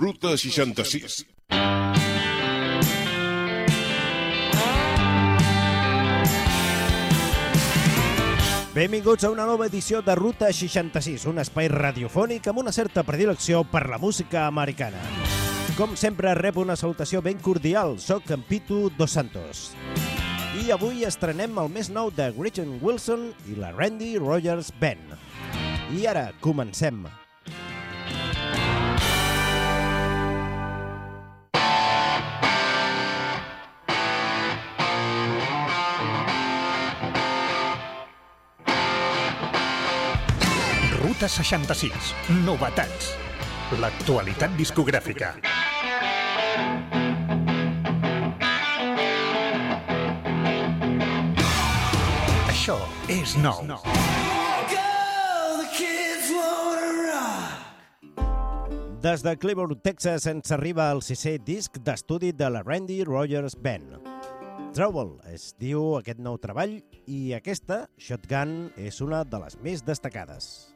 Ruta 66. Benvinguts a una nova edició de Ruta 66, un espai radiofònic amb una certa predilecció per la música americana. Com sempre, rep una salutació ben cordial. Soc en Pitu Dos Santos. I avui estrenem el més nou de Gretchen Wilson i la Randy Rogers Band. I ara, comencem. Ruta 66. Novetats. L'actualitat discogràfica. Això és nou. Des de Cleveland, Texas, ens arriba el sisè disc d'estudi de la Randy Rogers Band. Trouble es diu aquest nou treball i aquesta, Shotgun, és una de les més destacades.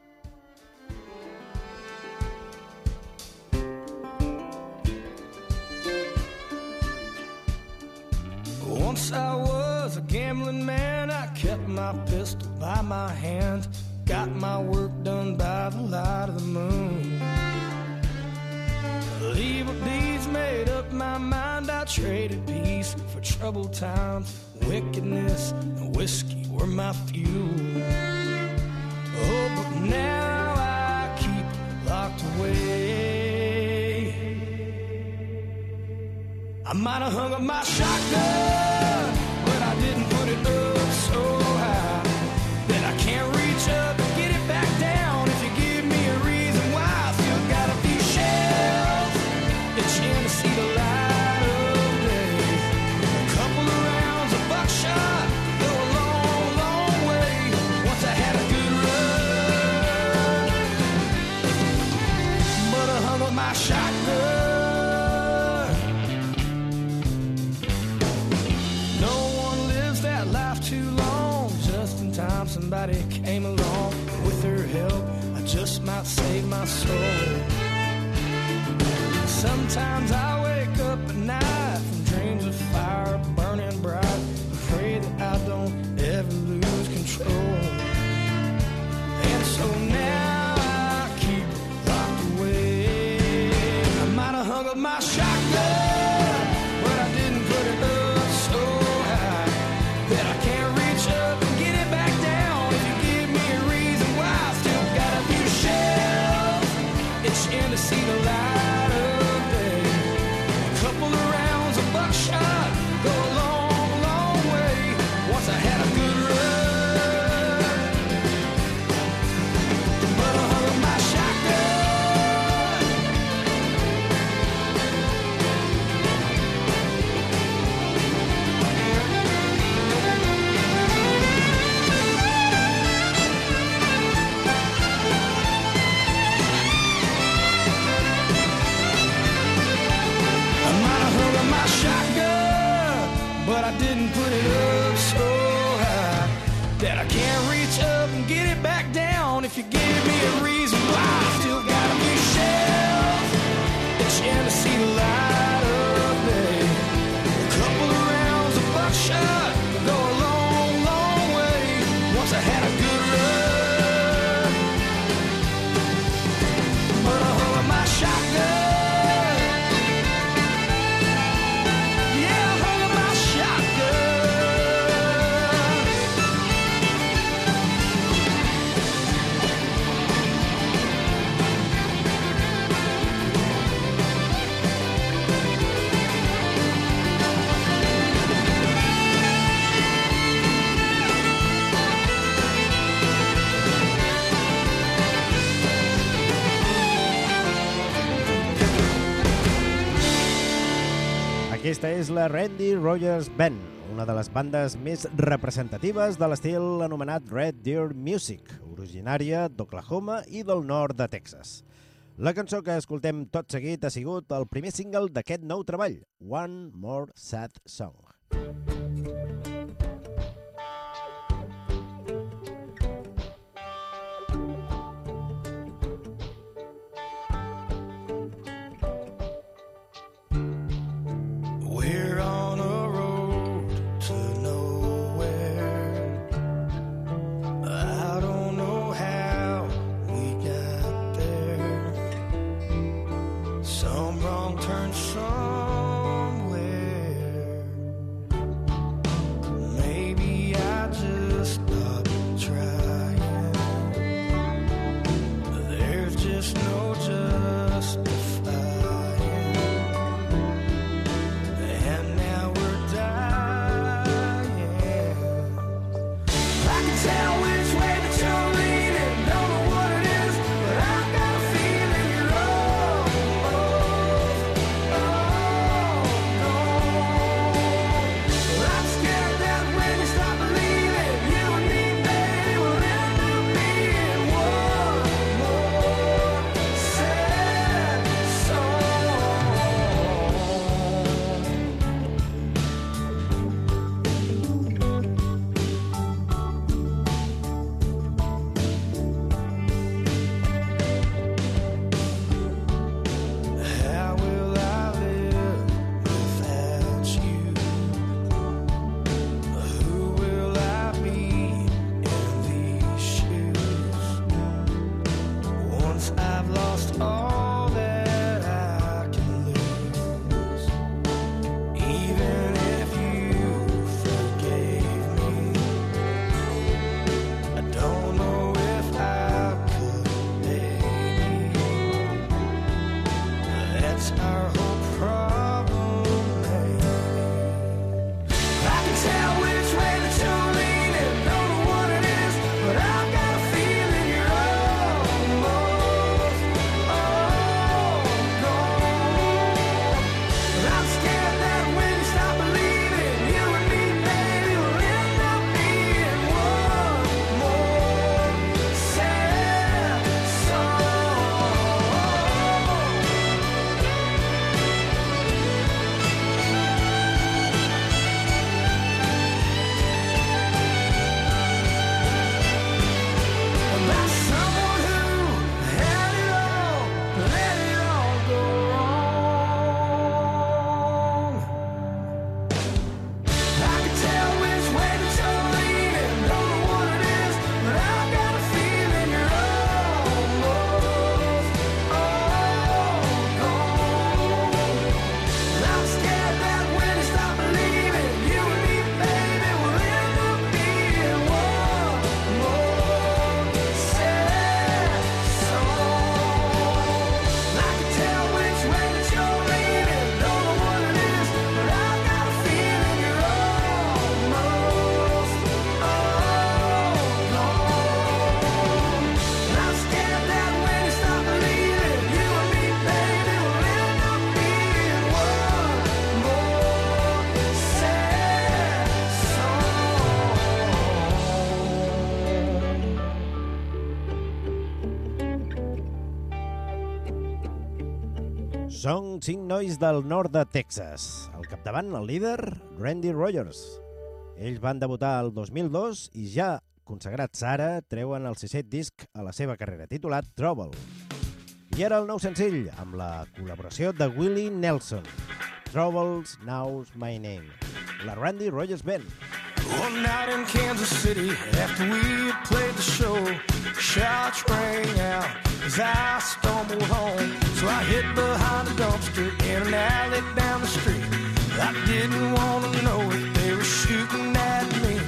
Once I was a gambling man, I kept my pistol by my hand, got my work done by the light of the moon. Evil deeds made up my mind, I traded peace for troubled times. Wickedness and whiskey were my fuel. Oh, but now I keep locked away. I might have hung up my shotgun, but I didn't put it up somebody came along. With her help, I just might save my soul. Sometimes I didn't put it up so high that I can't reach up and get it back down. If you give me a reason Aquesta és la Randy Rogers Band, una de les bandes més representatives de l'estil anomenat Red Deer Music, originària d'Oklahoma i del nord de Texas. La cançó que escoltem tot seguit ha sigut el primer single d'aquest nou treball, One More Sad Song. not turn són cinc nois del nord de Texas. Al capdavant, el líder, Randy Rogers. Ells van debutar el 2002 i ja consagrats ara, treuen el sisè disc a la seva carrera, titulat Trouble. I era el nou senzill, amb la col·laboració de Willie Nelson. Troubles Now's My Name. La Randy Rogers Band. One night in Kansas City, after we had played the show, shots rang out as I stumbled home. So I hid behind a dumpster in an alley down the street. I didn't want to know if they were shooting at me.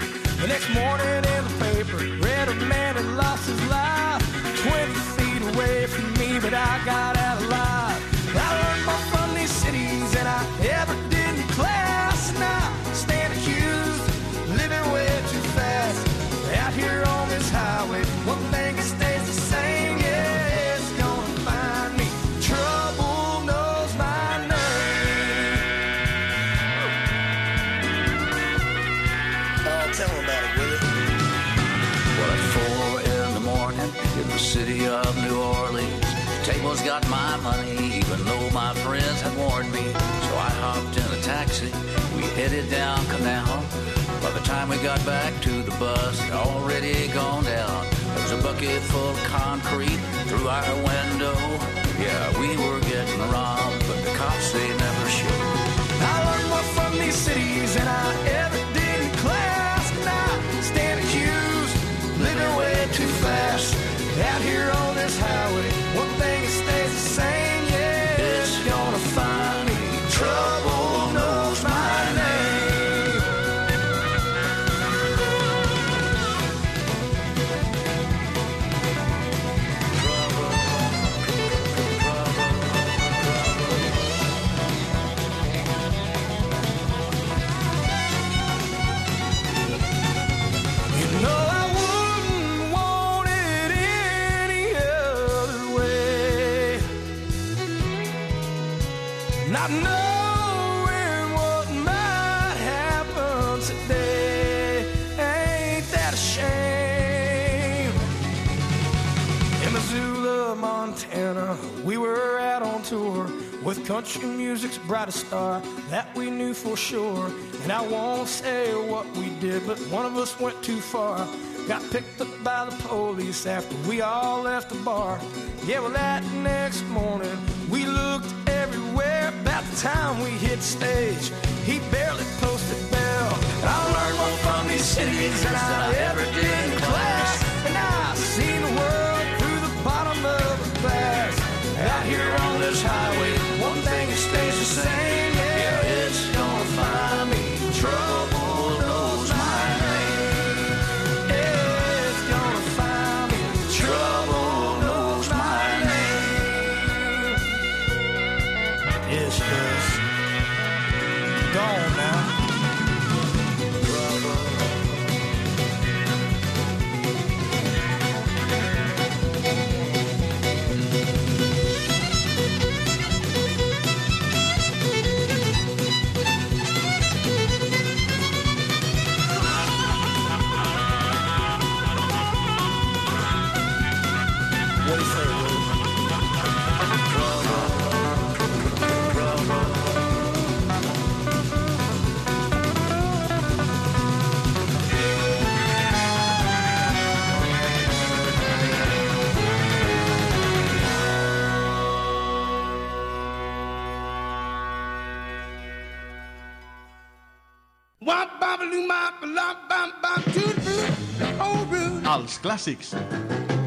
The next morning in the paper, read a man had lost his life 20 feet away from me, but I got out. headed down canal. By the time we got back to the bus, it already gone down. There was a bucket full of concrete through our window. Yeah, we were getting robbed, but the cops, they never showed. I learned more from these cities than I ever brightest star that we knew for sure. And I won't say what we did, but one of us went too far. Got picked up by the police after we all left the bar. Yeah, well, that next morning we looked everywhere. About the time we hit stage, he barely posted bail. I learned more from these cities than I ever did in class. And I seen the world through the bottom of a glass. Out here on this highway, Els clàssics.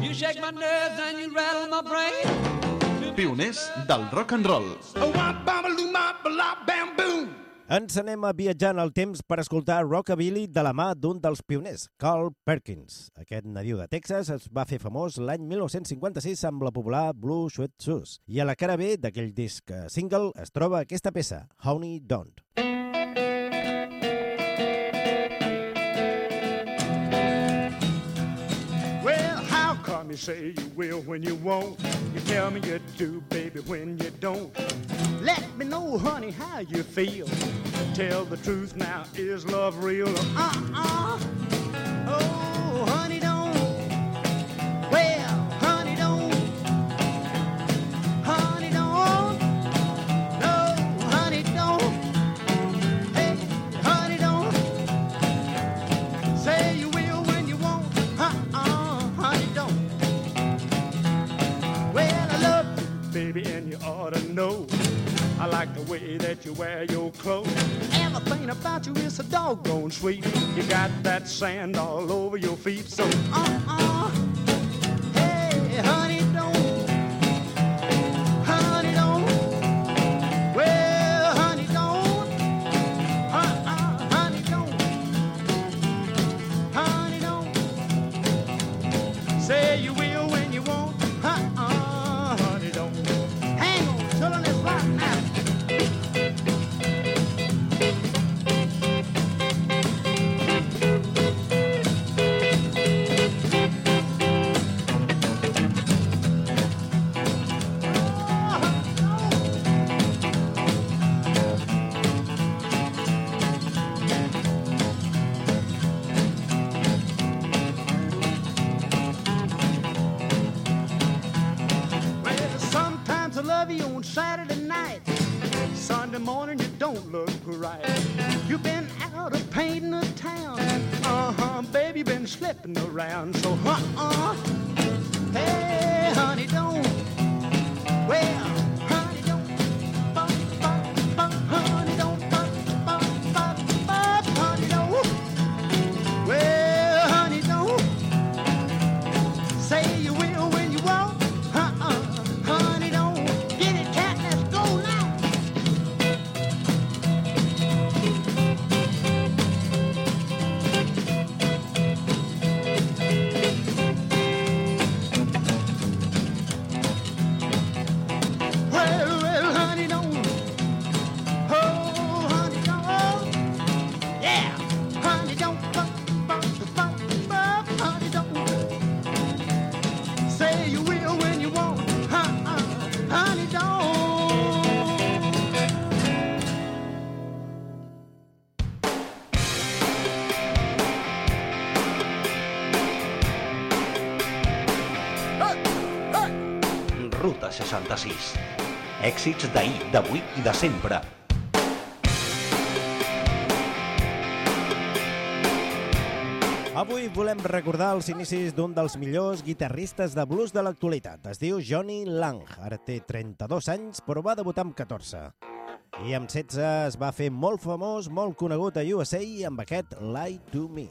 You shake my nerves and you rattle my brain. Pioners del rock and roll. Ens anem a viatjar en el temps per escoltar Rockabilly de la mà d'un dels pioners, Carl Perkins. Aquest nadiu de Texas es va fer famós l'any 1956 amb la popular Blue Sweat Shoes. I a la cara B d'aquell disc eh, single es troba aquesta peça, Honey Don't. Well, you say you will when you won't? You tell me you do, baby, when you don't. Let me know, honey, how you feel. Tell the truth now, is love real? Uh-uh. Oh, honey, don't. Well, ought to know. I like the way that you wear your clothes. Everything about you is so doggone sweet. You got that sand all over your feet, so uh-uh. Hey, honey, 66. Èxits d'ahir, d'avui i de sempre. Avui volem recordar els inicis d'un dels millors guitarristes de blues de l'actualitat. Es diu Johnny Lang, ara té 32 anys, però va debutar amb 14. I amb 16 es va fer molt famós, molt conegut a USA amb aquest Lie to Me.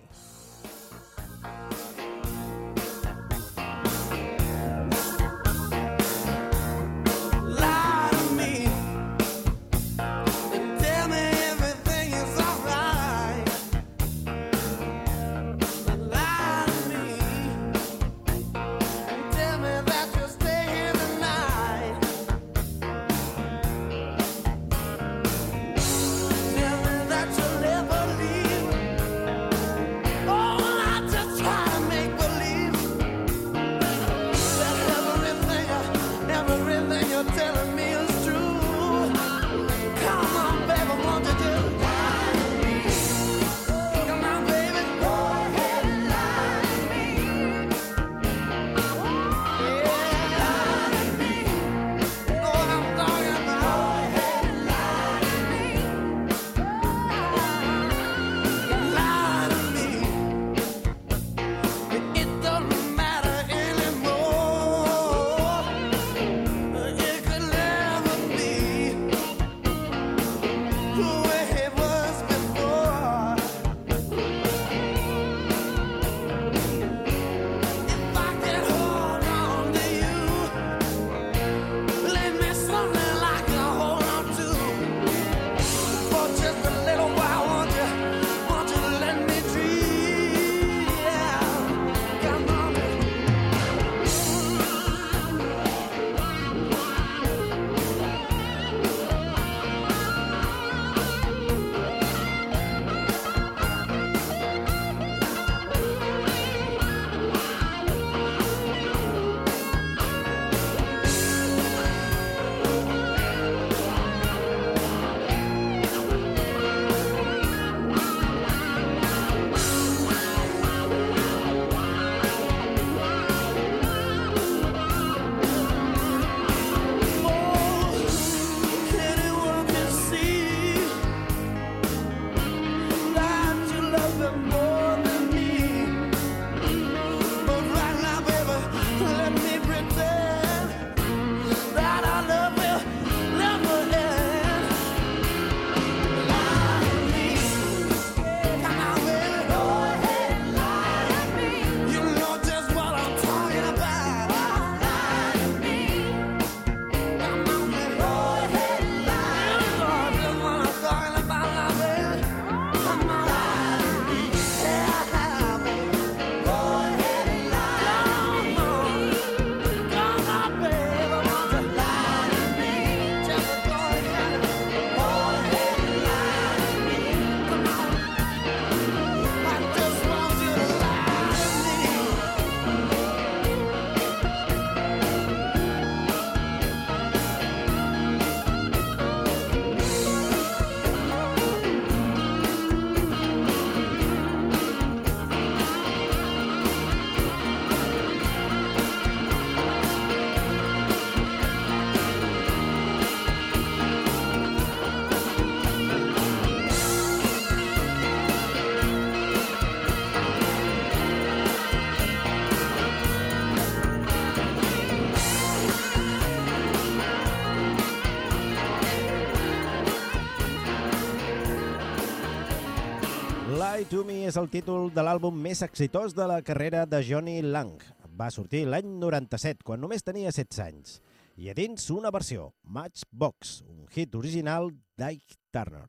To Me és el títol de l'àlbum més exitós de la carrera de Johnny Lang. Va sortir l'any 97, quan només tenia 16 anys. I a dins una versió, Matchbox, un hit original d'Ike Turner.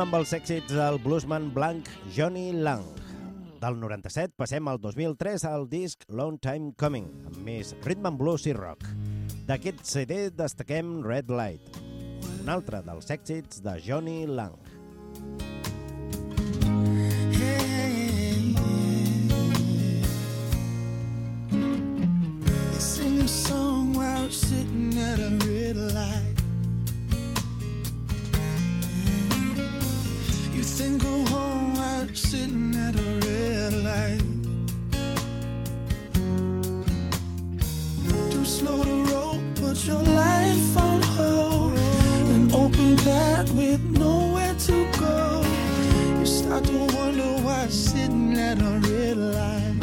Amb els èxits del bluesman blanc Johnny Lang. Del 97 passem al 2003 al disc Long Time Coming, amb més rhythm and blues i rock. D'aquest CD destaquem Red Light, un altre dels èxits de Johnny Lang. They sing a song while sitting at a red light. You're sitting at a red light. Too slow to roll, put your life on hold. An open with nowhere to go. You start to wonder why sitting at a red light.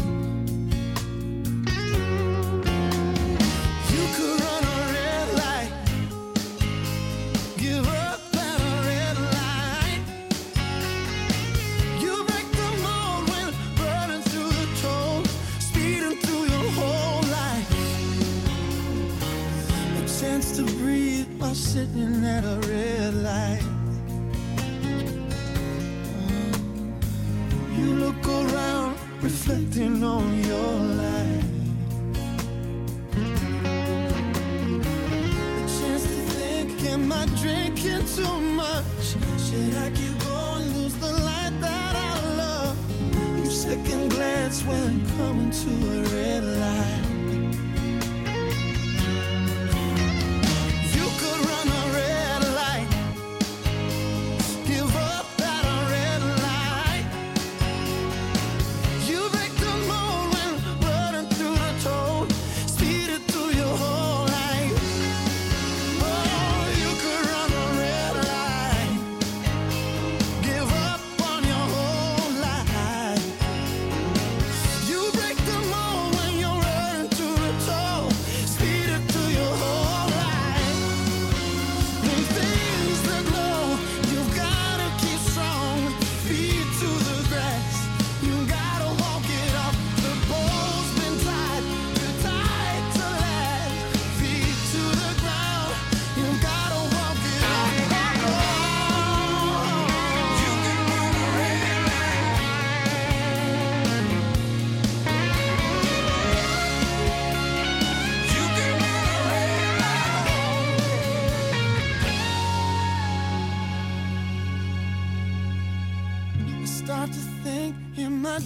Sitting at a red light. Mm. You look around, reflecting on your life. A chance to think, am I drinking too much? Should I keep going, lose the light that I love? You second glance when coming to a red light.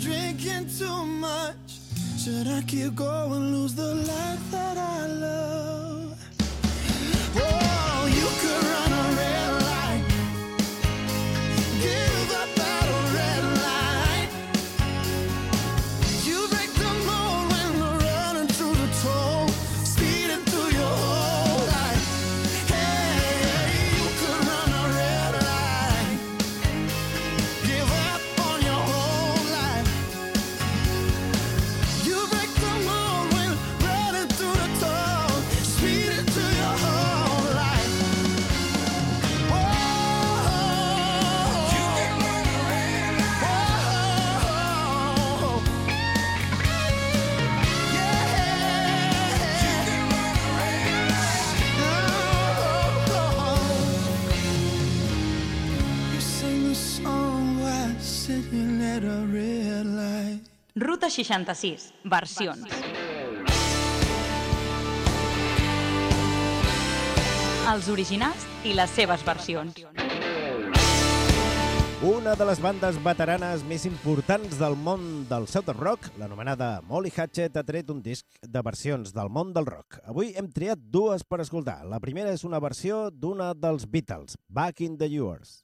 Drinking too much? Should I keep going, lose the life that 66, versions. Els originals i les seves versions. Una de les bandes veteranes més importants del món del Southern Rock, l'anomenada Molly Hatchet, ha tret un disc de versions del món del rock. Avui hem triat dues per escoltar. La primera és una versió d'una dels Beatles, Back in the Yours.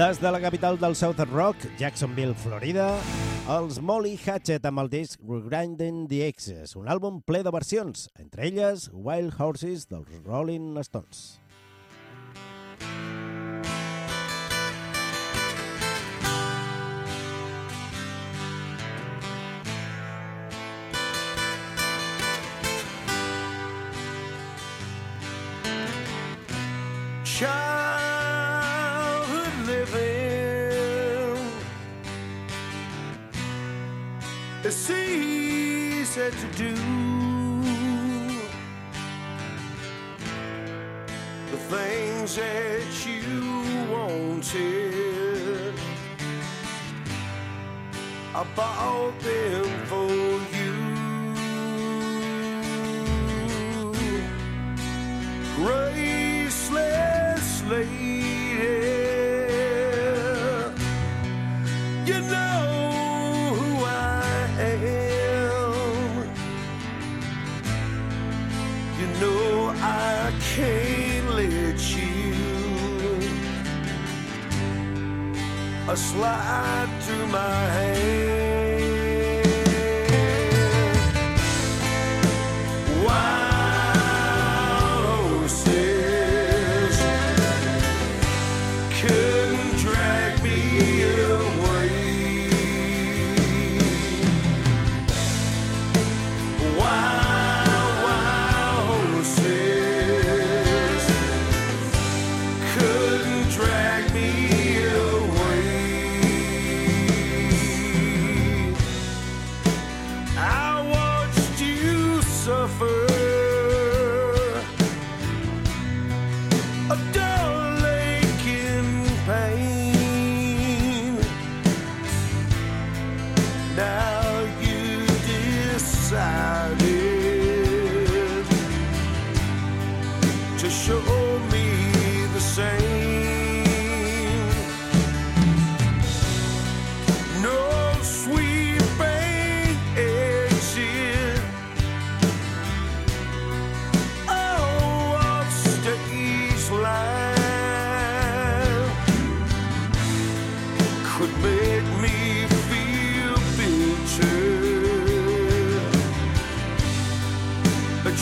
Des de la capital del South Rock, Jacksonville, Florida, els Molly Hatchet amb el disc Regrinding the Exes, un àlbum ple de versions, entre elles Wild Horses dels Rolling Stones. to do. The things that you wanted, I bought them for.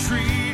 tree.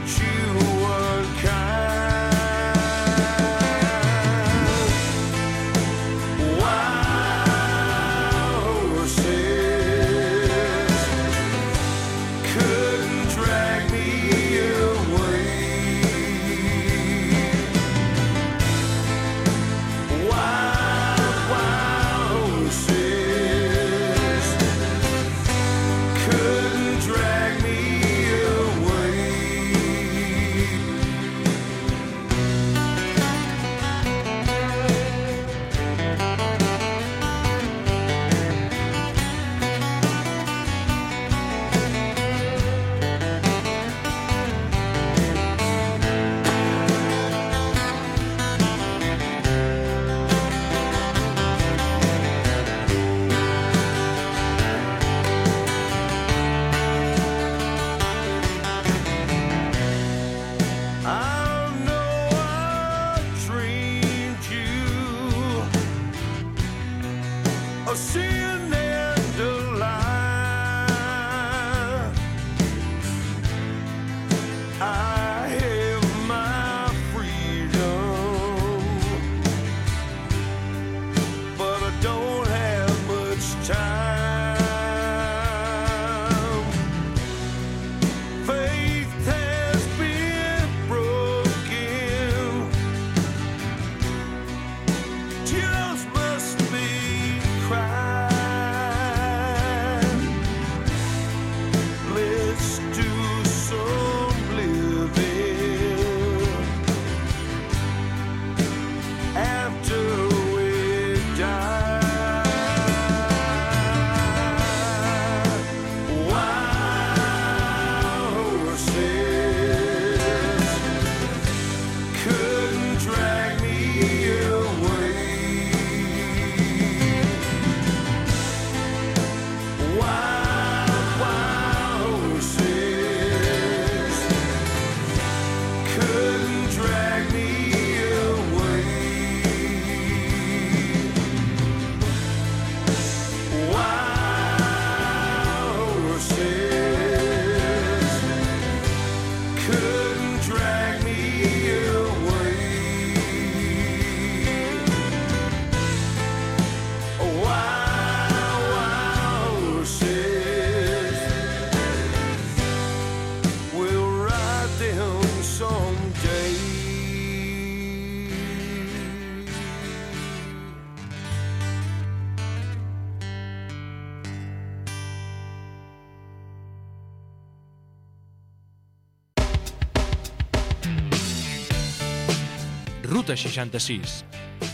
66.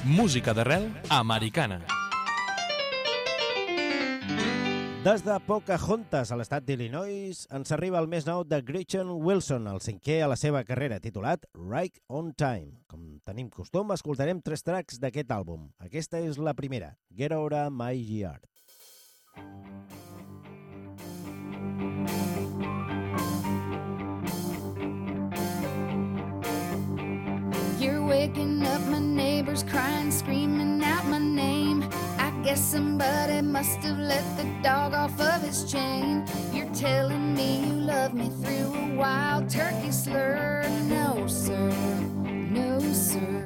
Música d'arrel americana. Des de Pocahontas, a l'estat d'Illinois, ens arriba el més nou de Gretchen Wilson, el cinquè a la seva carrera, titulat Right on Time. Com tenim costum, escoltarem tres tracks d'aquest àlbum. Aquesta és la primera, Get Out of My Yard. Thank you. Waking up my neighbors crying, screaming out my name. I guess somebody must have let the dog off of his chain. You're telling me you love me through a wild turkey slur. No, sir, no, sir.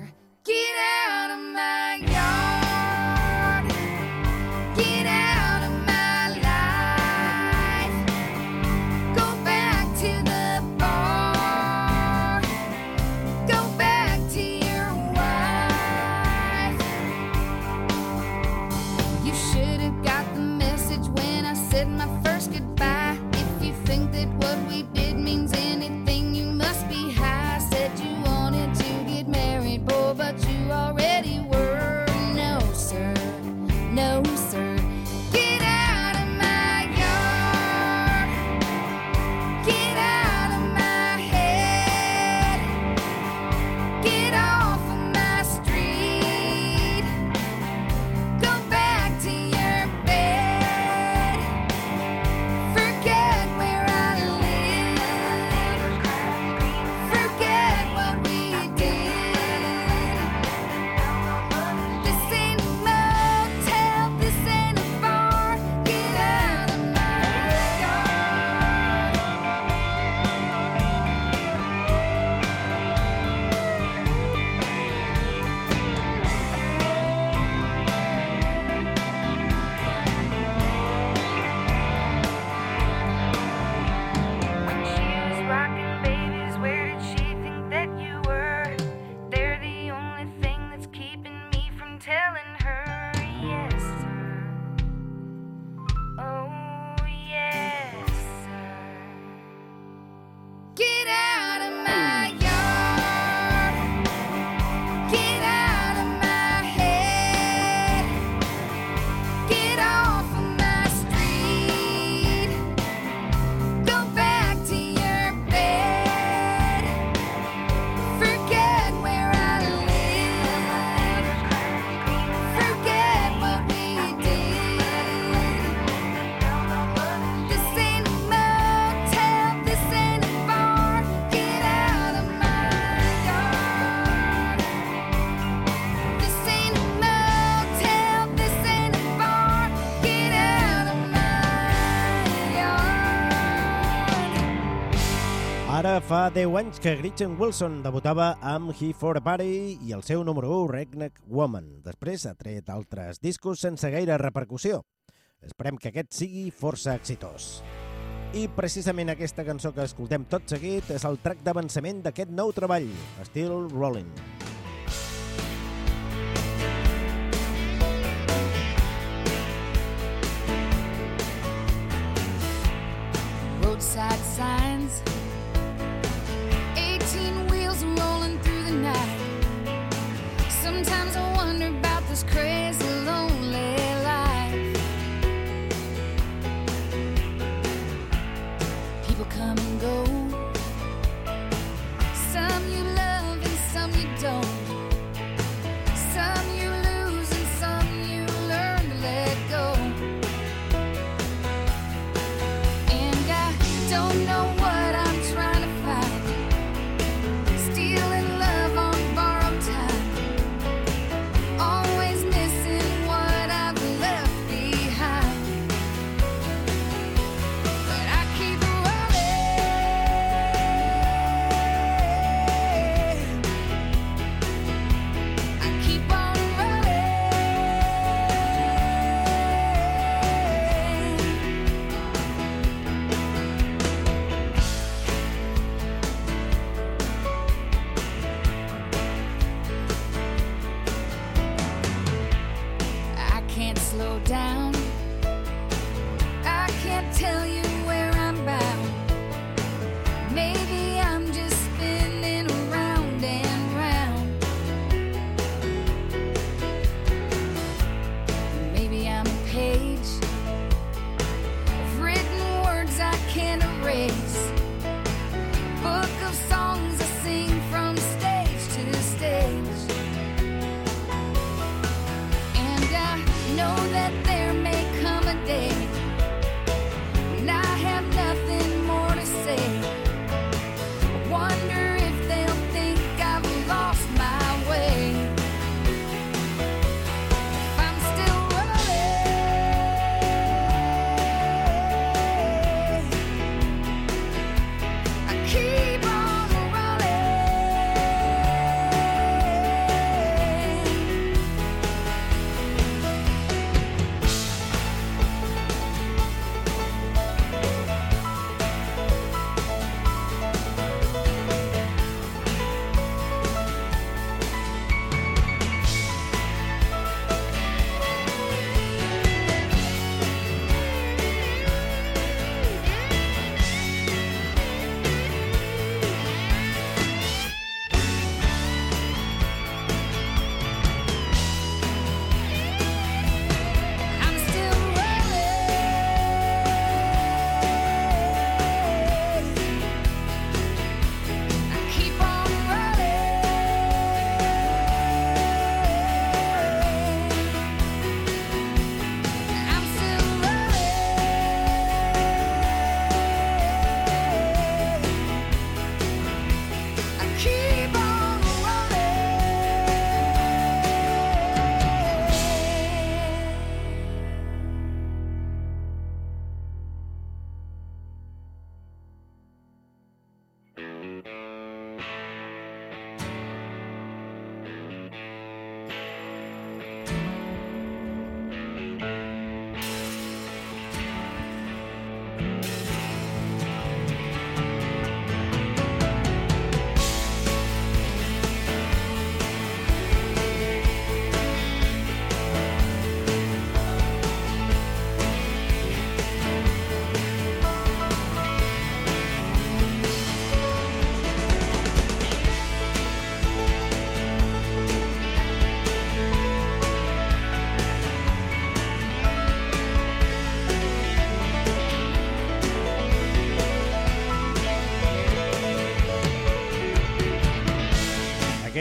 10 anys que Gretchen Wilson debutava amb He for a Party i el seu número 1, Redneck Woman. Després ha tret altres discos sense gaire repercussió. Esperem que aquest sigui força exitós. I precisament aquesta cançó que escoltem tot seguit és el track d'avançament d'aquest nou treball, Still Rolling. roadside signs. Sometimes I wonder about this crazy, lonely life. People come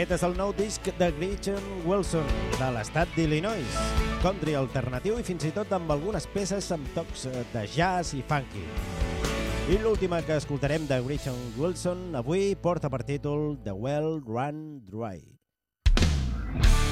Aquest és el nou disc de Gretchen Wilson, de l'estat d'Illinois. Country alternatiu i fins i tot amb algunes peces amb tocs de jazz i funky. I l'última que escoltarem de Gretchen Wilson avui porta per títol The Well Run Dry. Backside,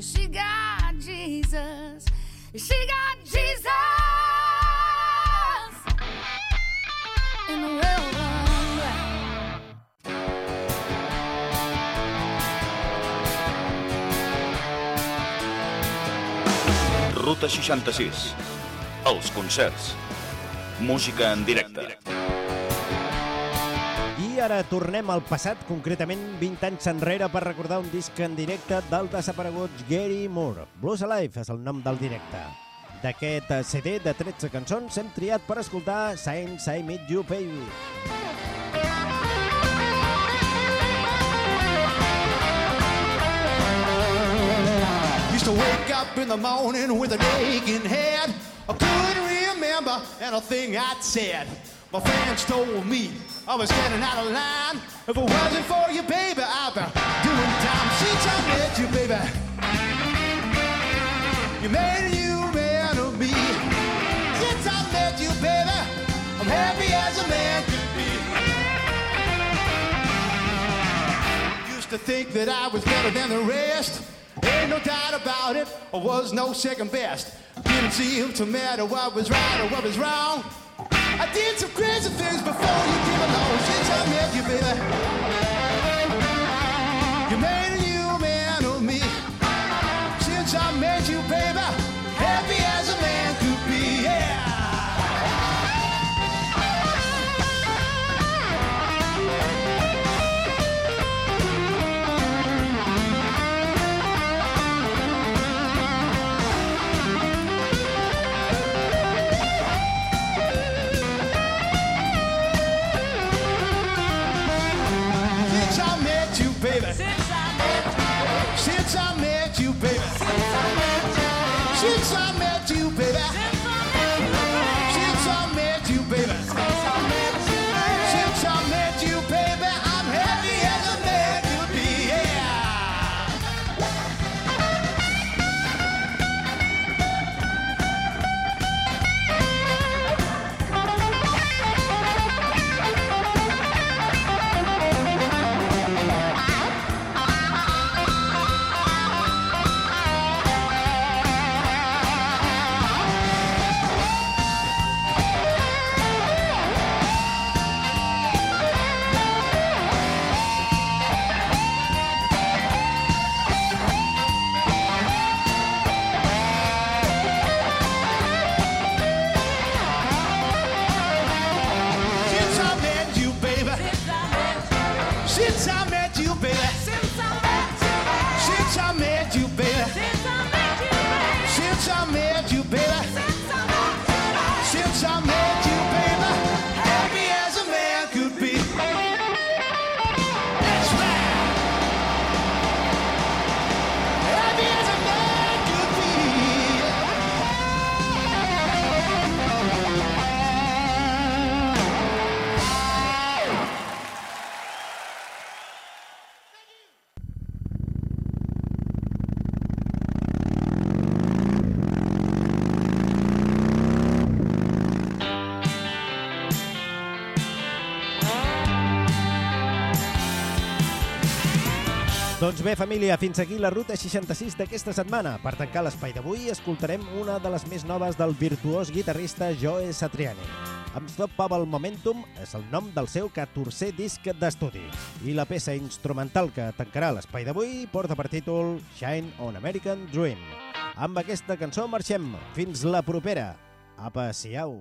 She got Jesus. She got Jesus in the dry. Ruta 66. Els concerts. Música en directe. Ara tornem al passat, concretament 20 anys enrere, per recordar un disc en directe del desaparegut Gary Moore. Blues Alive és el nom del directe. D'aquest CD de 13 cançons hem triat per escoltar Since I Meet You, Baby. Used to wake up in the morning with an aching head. I couldn't remember anything I'd said. My friends told me I was getting out of line. If it wasn't for you, baby, I'd be doing time since I met you, baby. You made a new man of me. Since I met you, baby, I'm happy as a man could be. Used to think that I was better than the rest. Ain't no doubt about it, I was no second best. Didn't seem to matter what was right or what was wrong. I did some crazy things before you came along. Since I met you, baby, Doncs bé, família, fins aquí la ruta 66 d'aquesta setmana. Per tancar l'espai d'avui, escoltarem una de les més noves del virtuós guitarrista Joe Satriani. Unstoppable Momentum és el nom del seu 14è disc d'estudi. I la peça instrumental que tancarà l'espai d'avui porta per títol Shine on American Dream. Amb aquesta cançó marxem. Fins la propera. Apa, siau.